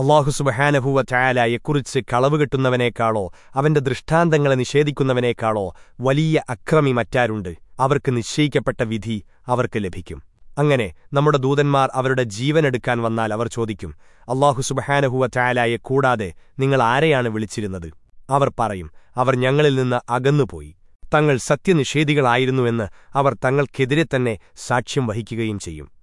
അള്ളാഹുസുബഹാനഭൂവ ചായാലയെക്കുറിച്ച് കളവ് കെട്ടുന്നവനേക്കാളോ അവന്റെ ദൃഷ്ടാന്തങ്ങളെ നിഷേധിക്കുന്നവനേക്കാളോ വലിയ അക്രമി മറ്റാരുണ്ട്. അവർക്ക് നിശ്ചയിക്കപ്പെട്ട വിധി അവർക്ക് ലഭിക്കും. അങ്ങനെ നമ്മുടെ ദൂതന്മാർ അവരുടെ ജീവനെടുക്കാൻ വന്നാൽ അവർ ചോദിക്കും അള്ളാഹു ചായാലയെ കൂടാതെ നിങ്ങൾ ആരെയാണ് വിളിച്ചിരുന്നത്? അവർ പറയും അവർ ഞങ്ങളിൽ നിന്ന് അകന്നുപോയി. തങ്ങൾ സത്യനിഷേധികളായിരുന്നുവെന്ന് അവർ തങ്ങൾക്കെതിരെ തന്നെ സാക്ഷ്യം വഹിക്കുകയും ചെയ്യും.